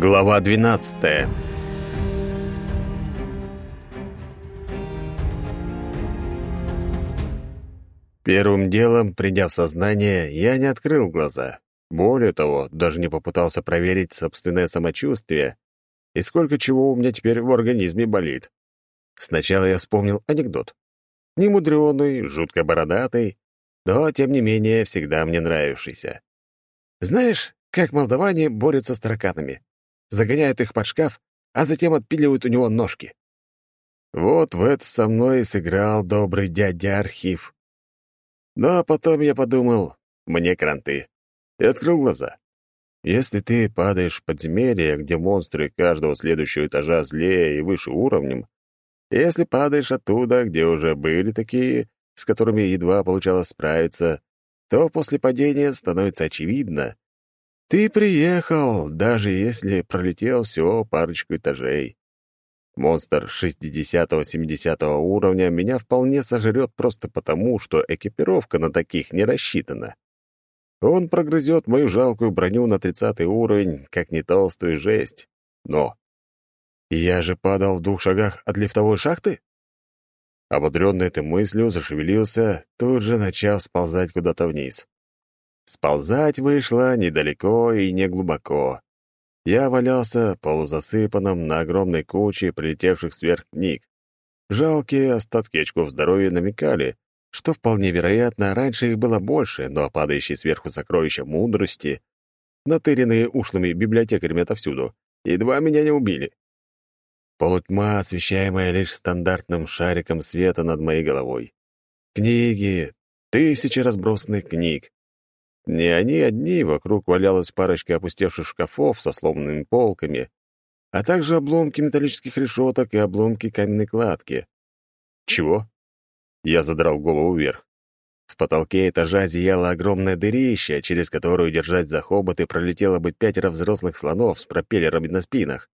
Глава 12. Первым делом, придя в сознание, я не открыл глаза. Более того, даже не попытался проверить собственное самочувствие и сколько чего у меня теперь в организме болит. Сначала я вспомнил анекдот. Немудрёный, жутко бородатый, но, тем не менее, всегда мне нравившийся. Знаешь, как молдаване борются с тараканами? Загоняют их под шкаф, а затем отпиливают у него ножки. Вот в это со мной и сыграл добрый дядя Архив. Но потом я подумал, мне кранты, и открыл глаза. Если ты падаешь в подземелье, где монстры каждого следующего этажа злее и выше уровнем, если падаешь оттуда, где уже были такие, с которыми едва получалось справиться, то после падения становится очевидно, ты приехал, даже если пролетел всего парочку этажей. Монстр 60-70 уровня меня вполне сожрет просто потому, что экипировка на таких не рассчитана. Он прогрызет мою жалкую броню на 30 уровень, как не толстую жесть. Но я же падал в двух шагах от лифтовой шахты? Ободрённый этой мыслью, зашевелился, тут же начав сползать куда-то вниз. Сползать вышло недалеко и не глубоко. Я валялся полузасыпанным на огромной куче прилетевших сверх книг. Жалкие остатки очков здоровья намекали, что вполне вероятно, раньше их было больше, но падающие сверху сокровища мудрости, натыренные ушлыми библиотекарями отовсюду, едва меня не убили. Полутьма, освещаемая лишь стандартным шариком света над моей головой. Книги, тысячи разбросанных книг, не они одни, вокруг валялась парочка опустевших шкафов со сломанными полками, а также обломки металлических решеток и обломки каменной кладки. Чего? Я задрал голову вверх. В потолке этажа зияло огромное дырище, через которую держать за хоботы пролетело бы пятеро взрослых слонов с пропеллерами на спинах.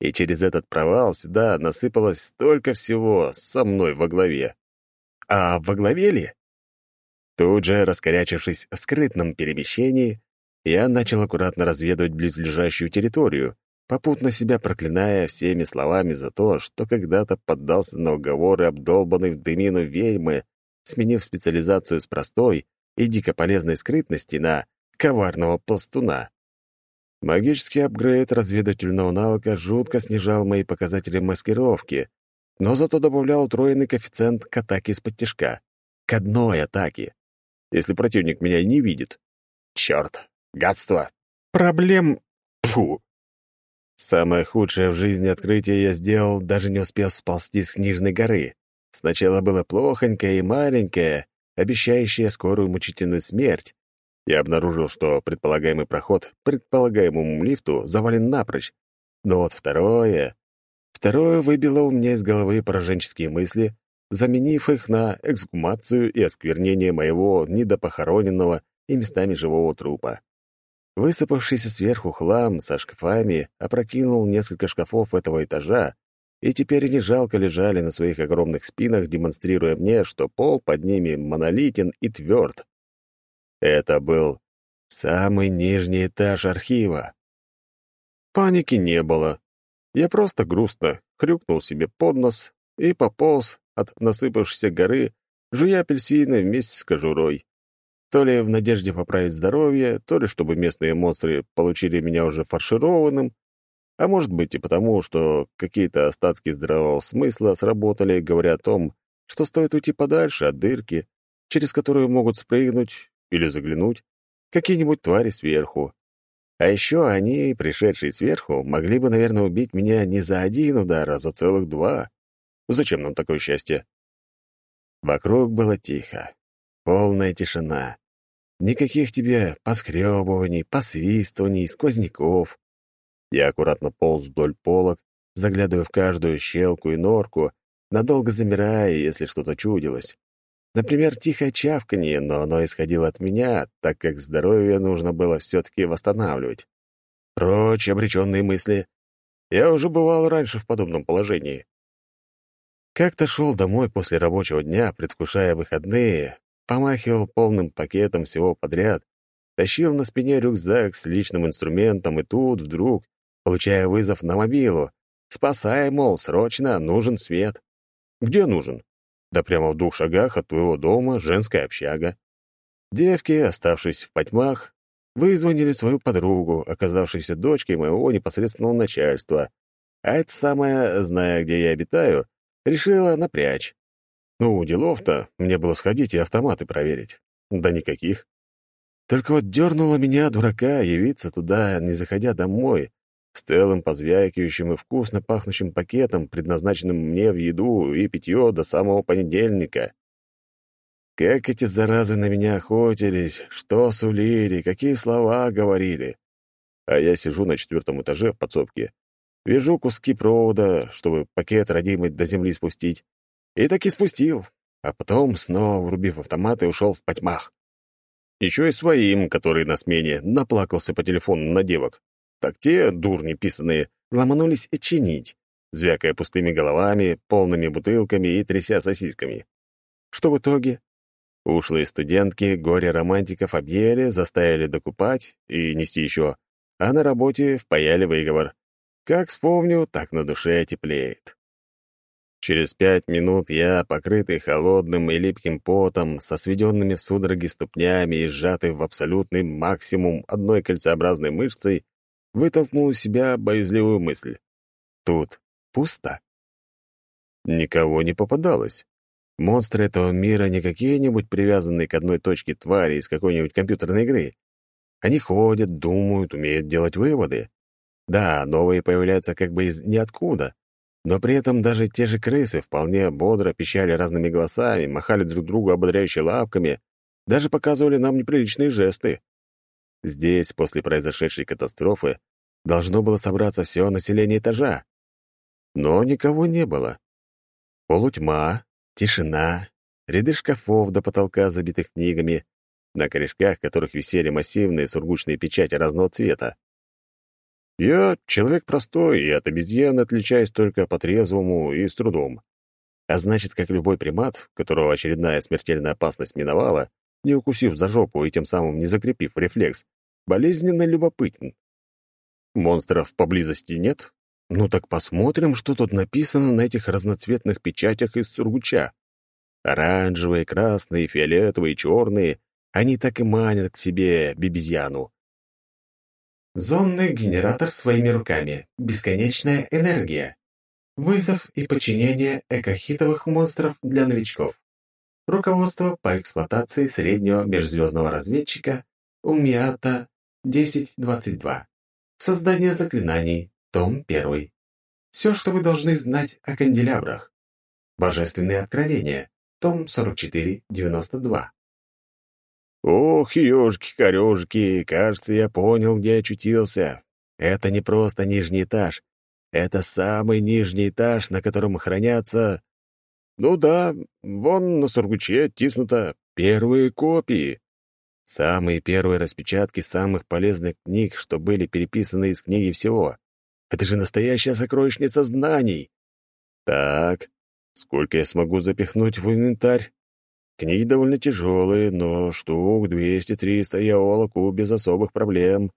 И через этот провал сюда насыпалось столько всего со мной во главе. А во главе ли? Тут же, раскорячившись в скрытном перемещении, я начал аккуратно разведывать близлежащую территорию, попутно себя проклиная всеми словами за то, что когда-то поддался на уговоры обдолбанной в дымину ведьмы, сменив специализацию с простой и дико полезной скрытности на коварного пластуна. Магический апгрейд разведывательного навыка жутко снижал мои показатели маскировки, но зато добавлял утроенный коэффициент к атаке из-под тяжка. К одной атаке если противник меня не видит. Черт, гадство. Проблем... Фу. Самое худшее в жизни открытие я сделал, даже не успев сползти с книжной горы. Сначала было плохонькое и маленькое, обещающее скорую мучительную смерть. Я обнаружил, что предполагаемый проход предполагаемому лифту завален напрочь. Но вот второе... Второе выбило у меня из головы пораженческие мысли, заменив их на эксгумацию и осквернение моего недопохороненного и местами живого трупа. Высыпавшийся сверху хлам со шкафами опрокинул несколько шкафов этого этажа, и теперь они жалко лежали на своих огромных спинах, демонстрируя мне, что пол под ними монолитен и тверд. Это был самый нижний этаж архива. Паники не было. Я просто грустно хрюкнул себе под нос и пополз от насыпавшейся горы, жуя апельсины вместе с кожурой. То ли в надежде поправить здоровье, то ли чтобы местные монстры получили меня уже фаршированным, а может быть и потому, что какие-то остатки здравого смысла сработали, говоря о том, что стоит уйти подальше от дырки, через которую могут спрыгнуть или заглянуть какие-нибудь твари сверху. А еще они, пришедшие сверху, могли бы, наверное, убить меня не за один удар, а за целых два. Зачем нам такое счастье? Вокруг было тихо. Полная тишина. Никаких тебе поскребываний, посвистываний, сквозняков. Я аккуратно полз вдоль полок, заглядывая в каждую щелку и норку, надолго замирая, если что-то чудилось. Например, тихое чавканье, но оно исходило от меня, так как здоровье нужно было все-таки восстанавливать. Прочь обреченные мысли. Я уже бывал раньше в подобном положении. Как-то шел домой после рабочего дня, предвкушая выходные, помахивал полным пакетом всего подряд, тащил на спине рюкзак с личным инструментом, и тут вдруг получая вызов на мобилу. Спасай, мол, срочно, нужен свет. Где нужен? Да прямо в двух шагах от твоего дома женская общага. Девки, оставшись в потьмах, вызвонили свою подругу, оказавшейся дочкой моего непосредственного начальства. А это самое, зная, где я обитаю, решила напрячь. Ну, делов-то, мне было сходить и автоматы проверить. Да никаких. Только вот дернуло меня, дурака, явиться туда, не заходя домой, с целым позвякивающим и вкусно пахнущим пакетом, предназначенным мне в еду и питье до самого понедельника. Как эти заразы на меня охотились, что сулили, какие слова говорили. А я сижу на четвертом этаже в подсобке, вяжу куски провода, чтобы пакет родимый до земли спустить. И так и спустил, а потом, снова врубив автомат, и ушел в потьмах. Еще и своим, который на смене, наплакался по телефону на девок. Так те, дурни писанные, ломанулись и чинить, звякая пустыми головами, полными бутылками и тряся сосисками. Что в итоге? Ушлые студентки горе-романтиков объели, заставили докупать и нести еще, а на работе впаяли выговор. Как вспомню, так на душе теплеет. Через пять минут я, покрытый холодным и липким потом, со сведенными в судороги ступнями и сжатый в абсолютный максимум одной кольцеобразной мышцей, вытолкнул из себя боязливую мысль. Тут пусто. Никого не попадалось. Монстры этого мира не какие-нибудь привязанные к одной точке твари из какой-нибудь компьютерной игры. Они ходят, думают, умеют делать выводы. Да, новые появляются как бы из ниоткуда, но при этом даже те же крысы вполне бодро пищали разными голосами, махали друг другу ободряющими лапками, даже показывали нам неприличные жесты. Здесь, после произошедшей катастрофы, должно было собраться все население этажа. Но никого не было. Полутьма, Тишина, ряды шкафов до потолка, забитых книгами, на корешках которых висели массивные сургучные печати разного цвета. Я человек простой, и от обезьян отличаюсь только по-трезвому и с трудом. А значит, как любой примат, которого очередная смертельная опасность миновала, не укусив за жопу и тем самым не закрепив рефлекс, болезненно любопытен. Монстров поблизости нет, ну так посмотрим, что тут написано на этих разноцветных печатях из сургуча. Оранжевые, красные, фиолетовые, черные — они так и манят к себе бибизьяну. Зонный генератор своими руками. Бесконечная энергия. Вызов и подчинение экохитовых монстров для новичков. Руководство по эксплуатации среднего межзвездного разведчика Умиата 1022. Создание заклинаний. Том 1. Все, что вы должны знать о канделябрах. Божественные откровения. Том 44-92. Ох, ёшки-корёшки, кажется, я понял, где очутился. Это не просто нижний этаж. Это самый нижний этаж, на котором хранятся... Ну да, вон на сургуче тиснуто первые копии. Самые первые распечатки самых полезных книг, что были переписаны из книги всего. Это же настоящая сокровищница знаний. Так, сколько я смогу запихнуть в инвентарь? Книги довольно тяжелые, но штук 200-300 я волоку без особых проблем.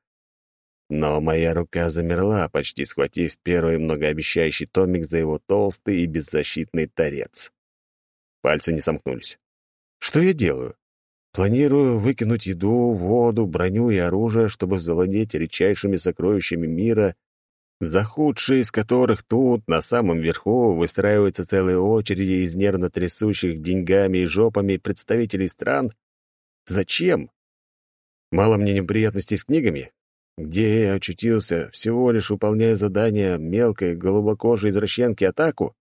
Но моя рука замерла, почти схватив первый многообещающий томик за его толстый и беззащитный торец. Пальцы не сомкнулись. Что я делаю? Планирую выкинуть еду, воду, броню и оружие, чтобы завладеть редчайшими сокровищами мира за худшие из которых тут, на самом верху, выстраиваются целые очереди из нервно трясущих деньгами и жопами представителей стран? Зачем? Мало мне неприятностей с книгами? Где я очутился, всего лишь выполняя задание мелкой голубокожей извращенки атаку?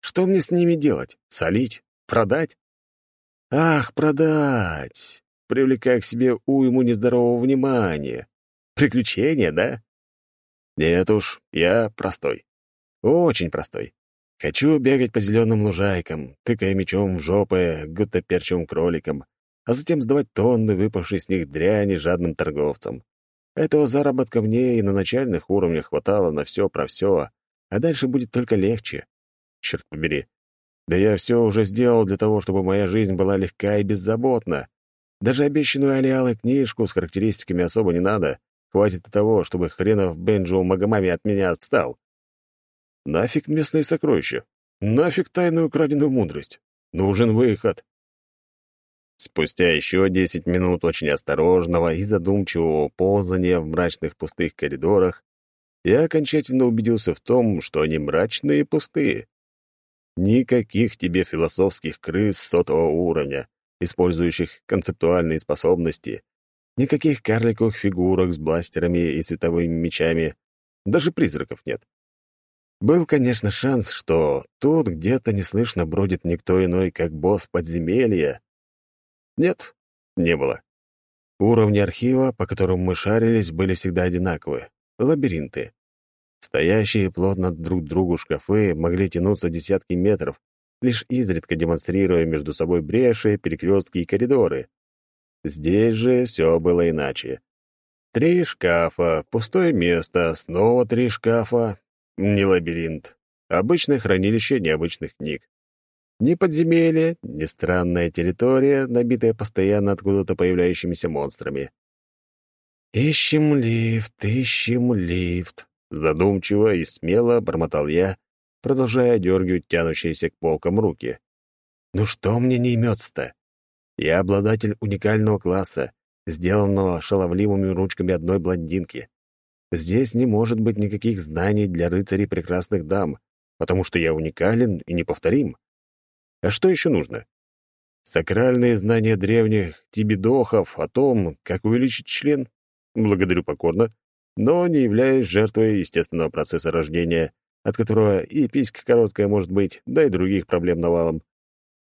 Что мне с ними делать? Солить? Продать? Ах, продать! Привлекая к себе уйму нездорового внимания. Приключения, да? Нет уж, я простой. Очень простой. Хочу бегать по зеленым лужайкам, тыкая мечом в жопы гуттаперчевым кроликам, а затем сдавать тонны выпавшей с них дряни жадным торговцам. Этого заработка мне и на начальных уровнях хватало на все про все, а дальше будет только легче. Черт побери. Да я все уже сделал для того, чтобы моя жизнь была легка и беззаботна. Даже обещанную Алиалы книжку с характеристиками особо не надо. Хватит и того, чтобы хренов Бенджо Магомами от меня отстал. Нафиг местные сокровища? Нафиг тайную краденую мудрость? Нужен выход. Спустя еще десять минут очень осторожного и задумчивого ползания в мрачных пустых коридорах я окончательно убедился в том, что они мрачные и пустые. Никаких тебе философских крыс сотого уровня, использующих концептуальные способности, никаких карликовых фигурок с бластерами и световыми мечами, даже призраков нет. Был, конечно, шанс, что тут где-то неслышно бродит никто иной, как босс подземелья. Нет, не было. Уровни архива, по которым мы шарились, были всегда одинаковы — лабиринты. Стоящие плотно друг к другу шкафы могли тянуться десятки метров, лишь изредка демонстрируя между собой бреши, перекрестки и коридоры. Здесь же все было иначе. Три шкафа, пустое место, снова три шкафа. Не лабиринт. Обычное хранилище необычных книг. Ни подземелье, ни странная территория, набитая постоянно откуда-то появляющимися монстрами. «Ищем лифт, ищем лифт», Задумчиво и смело бормотал я, продолжая дергать тянущиеся к полкам руки. «Ну что мне не имется-то? Я обладатель уникального класса, сделанного шаловливыми ручками одной блондинки. Здесь не может быть никаких знаний для рыцарей прекрасных дам, потому что я уникален и неповторим. А что еще нужно? Сакральные знания древних тибидохов о том, как увеличить член? Благодарю покорно но не являюсь жертвой естественного процесса рождения, от которого и писька короткая может быть, да и других проблем навалом.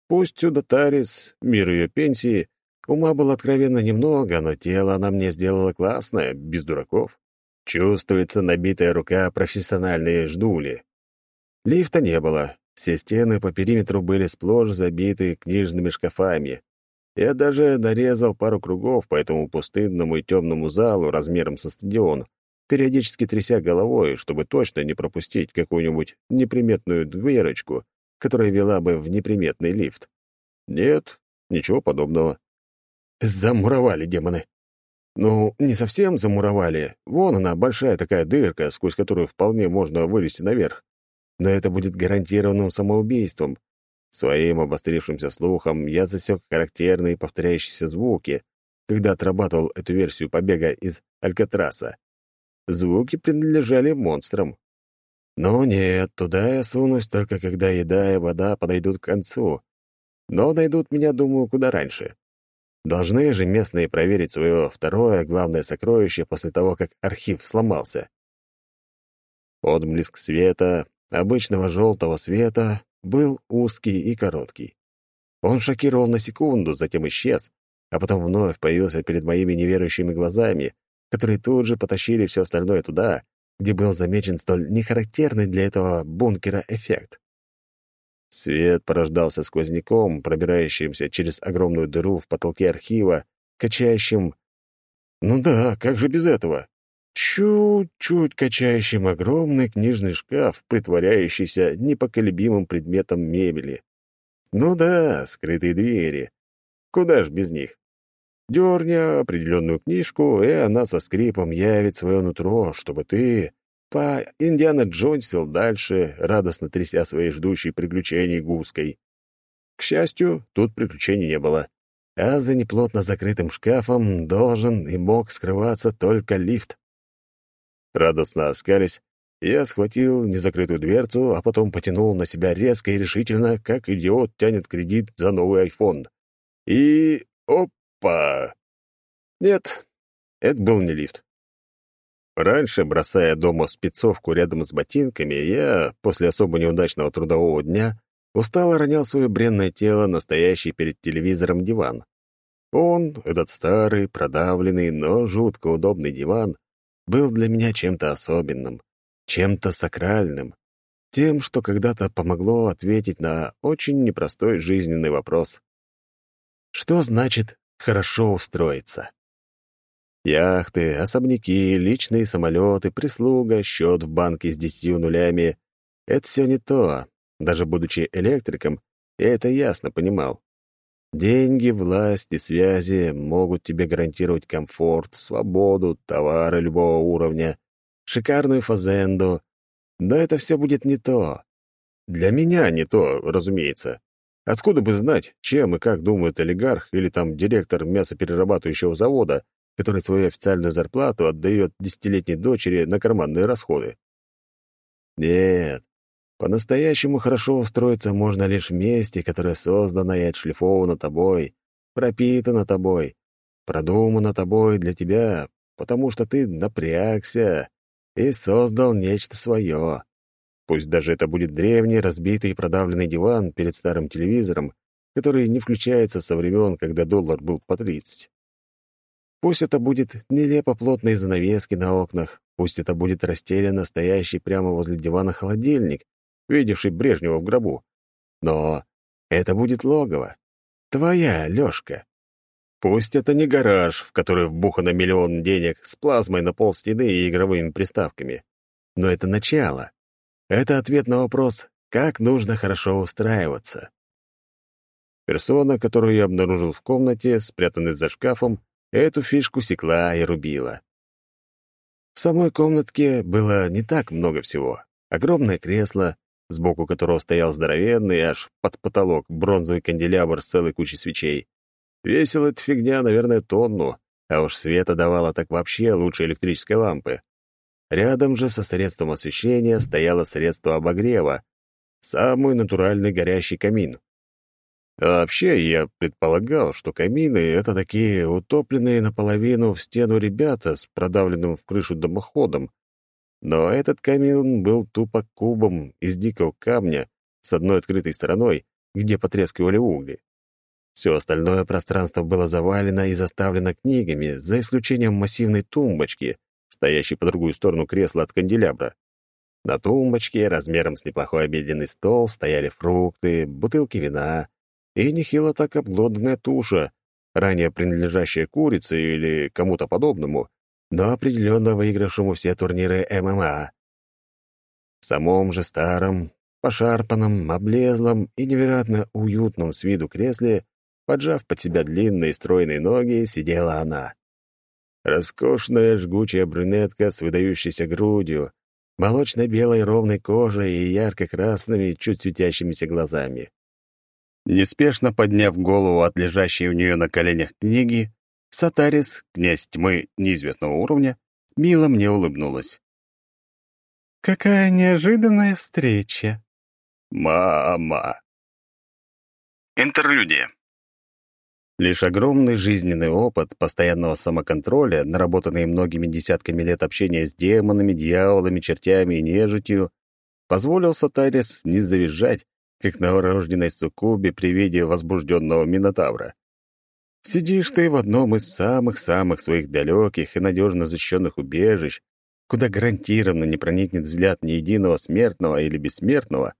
Пусть у Датарис, мир ее пенсии, ума было откровенно немного, но тело она мне сделала классное, без дураков. Чувствуется набитая рука профессиональные ждули. Лифта не было, все стены по периметру были сплошь забиты книжными шкафами. Я даже нарезал пару кругов по этому пустынному и темному залу размером со стадион, периодически тряся головой, чтобы точно не пропустить какую-нибудь неприметную дверочку, которая вела бы в неприметный лифт. Нет, ничего подобного. Замуровали демоны. Ну, не совсем замуровали. Вон она, большая такая дырка, сквозь которую вполне можно вылезти наверх. Но это будет гарантированным самоубийством. Своим обострившимся слухом я засек характерные повторяющиеся звуки, когда отрабатывал эту версию побега из Алькатраса. Звуки принадлежали монстрам. Но нет, туда я сунусь только когда еда и вода подойдут к концу. Но найдут меня, думаю, куда раньше. Должны же местные проверить свое второе главное сокровище после того, как архив сломался. Отблеск света, обычного желтого света, был узкий и короткий. Он шокировал на секунду, затем исчез, а потом вновь появился перед моими неверующими глазами, которые тут же потащили все остальное туда, где был замечен столь нехарактерный для этого бункера эффект. Свет порождался сквозняком, пробирающимся через огромную дыру в потолке архива, качающим... Ну да, как же без этого? Чуть-чуть качающим огромный книжный шкаф, притворяющийся непоколебимым предметом мебели. Ну да, скрытые двери. Куда ж без них? Дерни определенную книжку, и она со скрипом явит свое нутро, чтобы ты по Индиана Джонсил дальше, радостно тряся своей ждущей приключений гуской. К счастью, тут приключений не было. А за неплотно закрытым шкафом должен и мог скрываться только лифт. Радостно оскались, я схватил незакрытую дверцу, а потом потянул на себя резко и решительно, как идиот тянет кредит за новый айфон. И... оп! Опа! Нет, это был не лифт. Раньше, бросая дома спецовку рядом с ботинками, я, после особо неудачного трудового дня, устало ронял свое бренное тело, настоящий перед телевизором диван. Он, этот старый, продавленный, но жутко удобный диван, был для меня чем-то особенным, чем-то сакральным, тем, что когда-то помогло ответить на очень непростой жизненный вопрос. Что значит хорошо устроиться. Яхты, особняки, личные самолеты, прислуга, счет в банке с десятью нулями — это все не то. Даже будучи электриком, я это ясно понимал. Деньги, власть и связи могут тебе гарантировать комфорт, свободу, товары любого уровня, шикарную фазенду, но это все будет не то. Для меня не то, разумеется. Откуда бы знать, чем и как думает олигарх или там директор мясоперерабатывающего завода, который свою официальную зарплату отдает десятилетней дочери на карманные расходы? Нет, по-настоящему хорошо устроиться можно лишь в месте, которое создано и отшлифовано тобой, пропитано тобой, продумано тобой для тебя, потому что ты напрягся и создал нечто свое. Пусть даже это будет древний, разбитый и продавленный диван перед старым телевизором, который не включается со времен, когда доллар был по 30. Пусть это будет нелепо плотные занавески на окнах, пусть это будет растерянно стоящий прямо возле дивана холодильник, видевший Брежнева в гробу. Но это будет логово. Твоя, Лёшка. Пусть это не гараж, в который вбухано миллион денег с плазмой на пол стены и игровыми приставками. Но это начало. Это ответ на вопрос, как нужно хорошо устраиваться. Персона, которую я обнаружил в комнате, спрятанной за шкафом, эту фишку секла и рубила. В самой комнатке было не так много всего. Огромное кресло, сбоку которого стоял здоровенный аж под потолок бронзовый канделябр с целой кучей свечей. Весила эта фигня, наверное, тонну, а уж света давала так вообще лучше электрической лампы. Рядом же со средством освещения стояло средство обогрева, самый натуральный горящий камин. А вообще, я предполагал, что камины — это такие утопленные наполовину в стену ребята с продавленным в крышу дымоходом. Но этот камин был тупо кубом из дикого камня с одной открытой стороной, где потрескивали угли. Все остальное пространство было завалено и заставлено книгами, за исключением массивной тумбочки — стоящий по другую сторону кресла от канделябра. На тумбочке размером с неплохой обеденный стол стояли фрукты, бутылки вина и нехило так обглоданная туша, ранее принадлежащая курице или кому-то подобному, но определенно выигравшему все турниры ММА. В самом же старом, пошарпанном, облезлом и невероятно уютном с виду кресле, поджав под себя длинные стройные ноги, сидела она. Роскошная жгучая брюнетка с выдающейся грудью, молочно-белой ровной кожей и ярко-красными, чуть светящимися глазами. Неспешно подняв голову от лежащей у нее на коленях книги, Сатарис, князь тьмы неизвестного уровня, мило мне улыбнулась. «Какая неожиданная встреча!» «Мама!» Интерлюдия. Лишь огромный жизненный опыт постоянного самоконтроля, наработанный многими десятками лет общения с демонами, дьяволами, чертями и нежитью, позволил Сатарис не завизжать, как новорожденной суккубе при виде возбужденного Минотавра. Сидишь ты в одном из самых-самых своих далеких и надежно защищенных убежищ, куда гарантированно не проникнет взгляд ни единого смертного или бессмертного,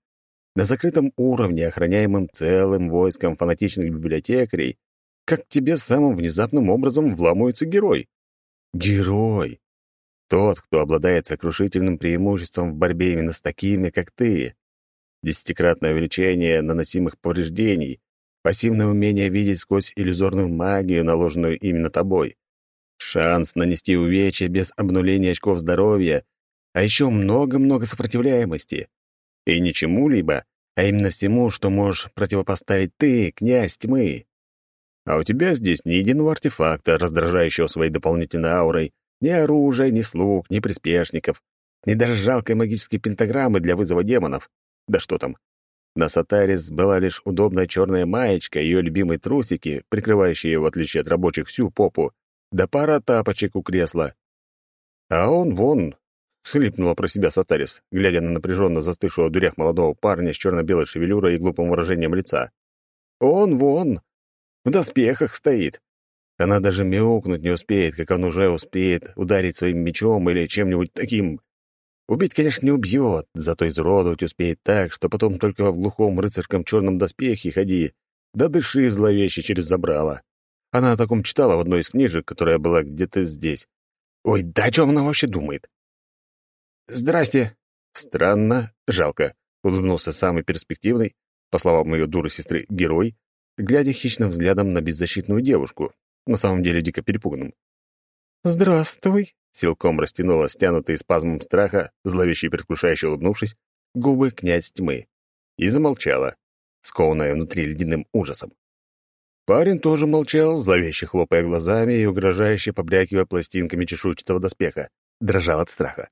на закрытом уровне, охраняемым целым войском фанатичных библиотекарей, как к тебе самым внезапным образом вламывается герой. Герой! Тот, кто обладает сокрушительным преимуществом в борьбе именно с такими, как ты. Десятикратное увеличение наносимых повреждений, пассивное умение видеть сквозь иллюзорную магию, наложенную именно тобой, шанс нанести увечья без обнуления очков здоровья, а еще много-много сопротивляемости. И не чему-либо, а именно всему, что можешь противопоставить ты, князь тьмы. А у тебя здесь ни единого артефакта, раздражающего своей дополнительной аурой, ни оружия, ни слуг, ни приспешников, ни даже жалкой магической пентаграммы для вызова демонов. Да что там. На Сатарис была лишь удобная черная маечка, ее любимые трусики, прикрывающие, в отличие от рабочих, всю попу, да пара тапочек у кресла. А он вон, — хлипнула про себя Сатарис, глядя на напряженно застывшего в дверях молодого парня с черно-белой шевелюрой и глупым выражением лица. «Он вон, в доспехах стоит. Она даже мяукнуть не успеет, как он уже успеет ударить своим мечом или чем-нибудь таким. Убить, конечно, не убьет, зато изуродовать успеет так, что потом только в глухом рыцарском черном доспехе ходи, да дыши зловеще через забрало. Она о таком читала в одной из книжек, которая была где-то здесь. Ой, да о чем она вообще думает? «Здрасте!» Странно, жалко, улыбнулся самый перспективный, по словам ее дуры сестры, герой, глядя хищным взглядом на беззащитную девушку, на самом деле дико перепуганным. «Здравствуй», — силком растянула стянутые спазмом страха, зловеще и предвкушающе улыбнувшись, губы князь тьмы. И замолчала, скованная внутри ледяным ужасом. Парень тоже молчал, зловеще хлопая глазами и угрожающе побрякивая пластинками чешуйчатого доспеха. Дрожал от страха.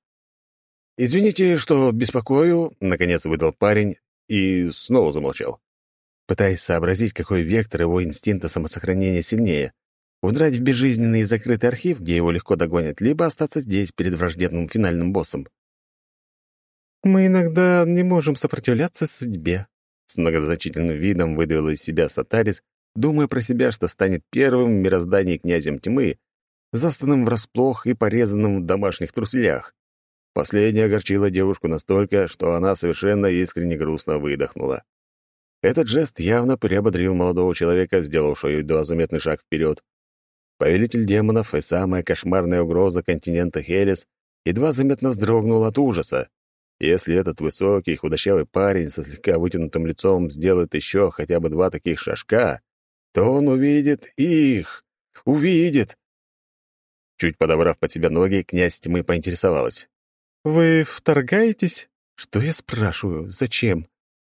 «Извините, что беспокою», — наконец выдал парень и снова замолчал, пытаясь сообразить, какой вектор его инстинкта самосохранения сильнее Удрать в безжизненный и закрытый архив, где его легко догонят, либо остаться здесь, перед враждебным финальным боссом. «Мы иногда не можем сопротивляться судьбе», — с многозначительным видом выдавила из себя Сатарис, думая про себя, что станет первым в мироздании князем тьмы, застанным врасплох и порезанным в домашних труселях. Последнее огорчило девушку настолько, что она совершенно искренне грустно выдохнула. Этот жест явно приободрил молодого человека, сделавшего едва заметный шаг вперед. Повелитель демонов и самая кошмарная угроза континента Хелис едва заметно вздрогнул от ужаса. Если этот высокий, худощавый парень со слегка вытянутым лицом сделает еще хотя бы два таких шажка, то он увидит их! Увидит! Чуть подобрав под себя ноги, князь тьмы поинтересовалась. «Вы вторгаетесь?» «Что я спрашиваю? Зачем?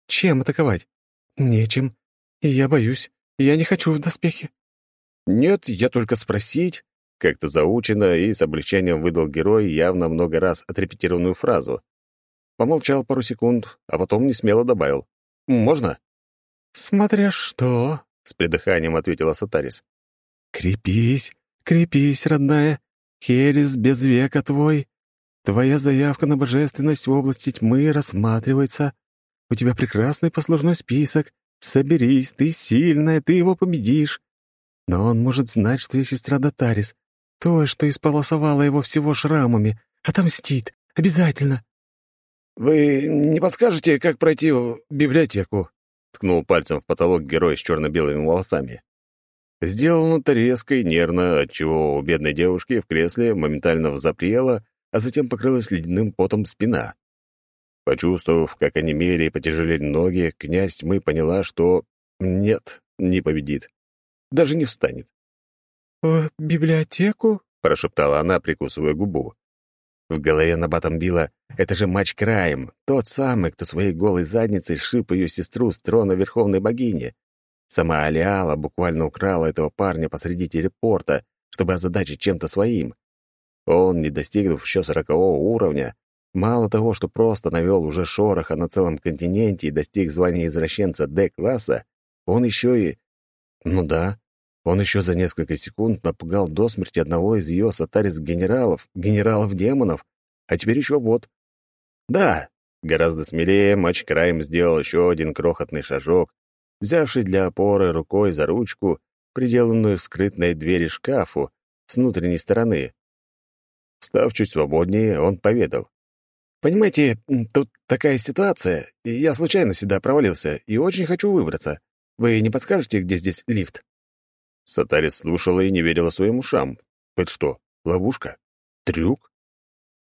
Чем атаковать?» «Нечем. И я боюсь. Я не хочу в доспехи». «Нет, я только спросить», — как-то заучено и с облегчением выдал герой явно много раз отрепетированную фразу. Помолчал пару секунд, а потом несмело добавил. «Можно?» «Смотря что», — с придыханием ответила Сатарис. «Крепись, крепись, родная. Херес без века твой. Твоя заявка на божественность в области тьмы рассматривается. У тебя прекрасный послужной список. Соберись, ты сильная, ты его победишь. Но он может знать, что я сестра Датарис, то, что исполосовала его всего шрамами. Отомстит. Обязательно. «Вы не подскажете, как пройти в библиотеку?» — ткнул пальцем в потолок герой с черно-белыми волосами. Сделано это резко и нервно, отчего у бедной девушки в кресле моментально взапрела, а затем покрылась ледяным потом спина. Почувствовав, как онемели и потяжелели ноги, князь тьмы поняла, что нет, не победит даже не встанет. «В библиотеку?» — прошептала она, прикусывая губу. В голове на батом била «Это же матч краем, тот самый, кто своей голой задницей шип ее сестру с трона Верховной Богини. Сама Алиала буквально украла этого парня посреди телепорта, чтобы озадачить чем-то своим. Он, не достигнув еще сорокового уровня, мало того, что просто навел уже шороха на целом континенте и достиг звания извращенца Д-класса, он еще и... Ну да, он еще за несколько секунд напугал до смерти одного из ее сатарис-генералов, генералов-демонов, а теперь еще вот. Да, гораздо смелее матч краем сделал еще один крохотный шажок, взявший для опоры рукой за ручку, приделанную в скрытной двери шкафу с внутренней стороны. Встав чуть свободнее, он поведал. «Понимаете, тут такая ситуация, я случайно сюда провалился и очень хочу выбраться. Вы не подскажете, где здесь лифт?» Сатарис слушала и не верила своим ушам. Это что, ловушка? Трюк?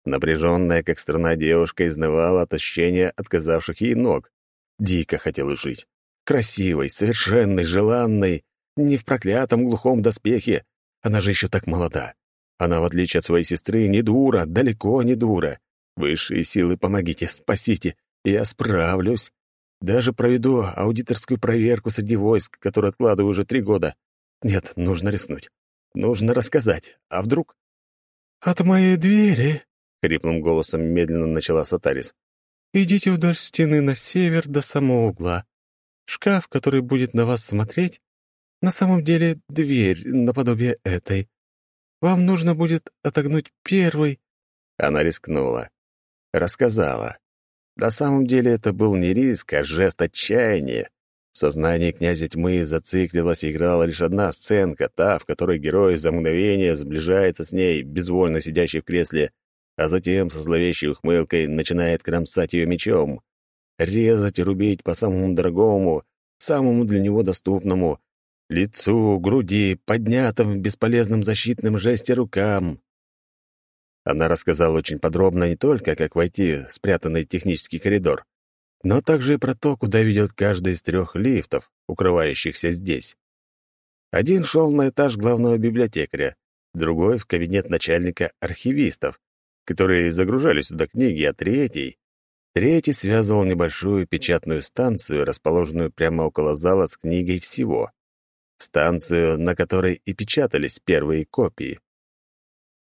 Напряженная, как страна девушка, изнывала от ощущения отказавших ей ног. Дико хотела жить. Красивой, совершенной, желанной, не в проклятом глухом доспехе. Она же еще так молода. Она, в отличие от своей сестры, не дура, далеко не дура. Высшие силы, помогите, спасите. Я справлюсь. Даже проведу аудиторскую проверку среди войск, которую откладываю уже три года. Нет, нужно рискнуть. Нужно рассказать. А вдруг... «От моей двери», — хриплым голосом медленно начала Сатарис. «Идите вдоль стены на север до самого угла. Шкаф, который будет на вас смотреть, на самом деле дверь наподобие этой. Вам нужно будет отогнуть первый...» Она рискнула. Рассказала. На самом деле это был не риск, а жест отчаяния. В сознании князя тьмы зациклилась и играла лишь одна сценка, та, в которой герой за мгновение сближается с ней, безвольно сидящий в кресле, а затем со зловещей ухмылкой начинает кромсать ее мечом. Резать и рубить по самому дорогому, самому для него доступному, лицу, груди, поднятым в бесполезном защитном жесте рукам. Она рассказала очень подробно не только, как войти в спрятанный технический коридор, но также и про то, куда ведет каждый из трех лифтов, укрывающихся здесь. Один шел на этаж главного библиотекаря, другой — в кабинет начальника архивистов, которые загружали сюда книги, а третий... Третий связывал небольшую печатную станцию, расположенную прямо около зала с книгой всего. Станцию, на которой и печатались первые копии.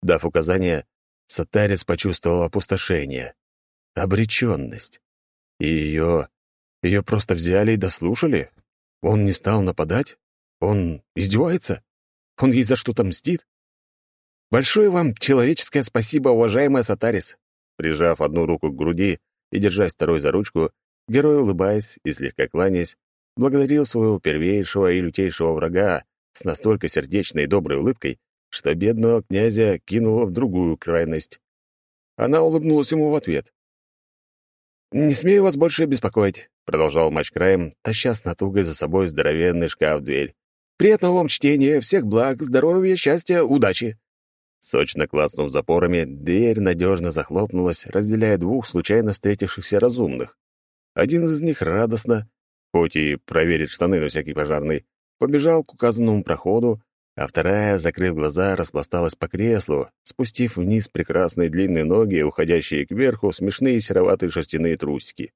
Дав указание, Сатарис почувствовал опустошение, обреченность. И ее... ее просто взяли и дослушали? Он не стал нападать? Он издевается? Он ей за что-то мстит? Большое вам человеческое спасибо, уважаемая Сатарис. Прижав одну руку к груди и держась второй за ручку, герой, улыбаясь и слегка кланяясь, благодарил своего первейшего и лютейшего врага с настолько сердечной и доброй улыбкой, что бедного князя кинуло в другую крайность. Она улыбнулась ему в ответ. «Не смею вас больше беспокоить», — продолжал матч краем, таща с натугой за собой здоровенный шкаф-дверь. «Приятного вам чтения, всех благ, здоровья, счастья, удачи!» Сочно клацнув запорами, дверь надежно захлопнулась, разделяя двух случайно встретившихся разумных. Один из них радостно, хоть и проверит штаны на всякий пожарный, побежал к указанному проходу, а вторая, закрыв глаза, распласталась по креслу, спустив вниз прекрасные длинные ноги, уходящие кверху, смешные сероватые шерстяные трусики.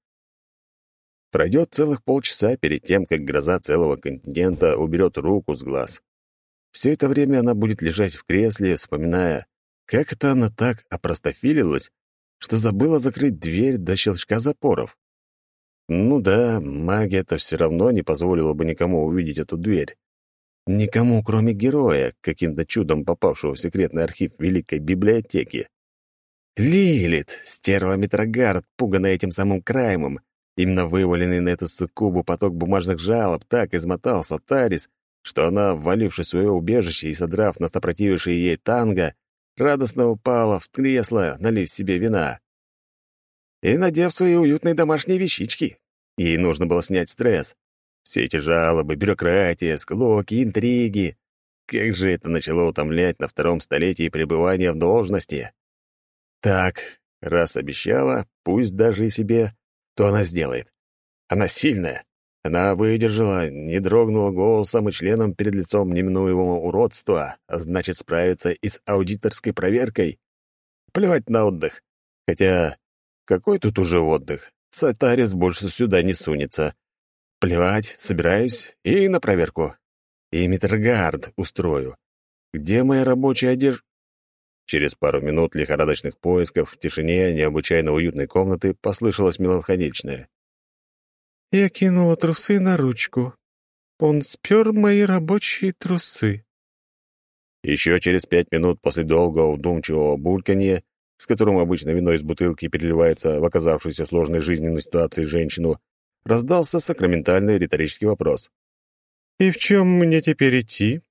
Пройдет целых полчаса перед тем, как гроза целого континента уберет руку с глаз. Все это время она будет лежать в кресле, вспоминая, как это она так опростофилилась, что забыла закрыть дверь до щелчка запоров. Ну да, магия-то все равно не позволила бы никому увидеть эту дверь. Никому, кроме героя, каким-то чудом попавшего в секретный архив Великой Библиотеки. Лилит, стерва Митрогард, пуганная этим самым Краймом, именно вываленный на эту суккубу поток бумажных жалоб, так измотал Сатарис, что она, ввалившись в свое убежище и содрав настопротивившие ей танго, радостно упала в кресло, налив себе вина. И надев свои уютные домашние вещички. Ей нужно было снять стресс. Все эти жалобы, бюрократия, склоки, интриги. Как же это начало утомлять на втором столетии пребывания в должности. Так, раз обещала, пусть даже и себе, то она сделает. Она сильная, она выдержала, не дрогнула голосом и членом перед лицом неминуемого уродства, а значит, справится и с аудиторской проверкой. Плевать на отдых. Хотя, какой тут уже отдых? Сатарис больше сюда не сунется. Плевать, собираюсь и на проверку. И Митргард устрою. Где моя рабочая одежда? Через пару минут лихорадочных поисков в тишине необычайно уютной комнаты послышалось меланхоличное. Я кинула трусы на ручку. Он спер мои рабочие трусы. Еще через пять минут после долгого вдумчивого бульканья, с которым обычно вино из бутылки переливается в оказавшуюся сложной жизненной ситуации женщину, раздался сакраментальный риторический вопрос. «И в чем мне теперь идти?»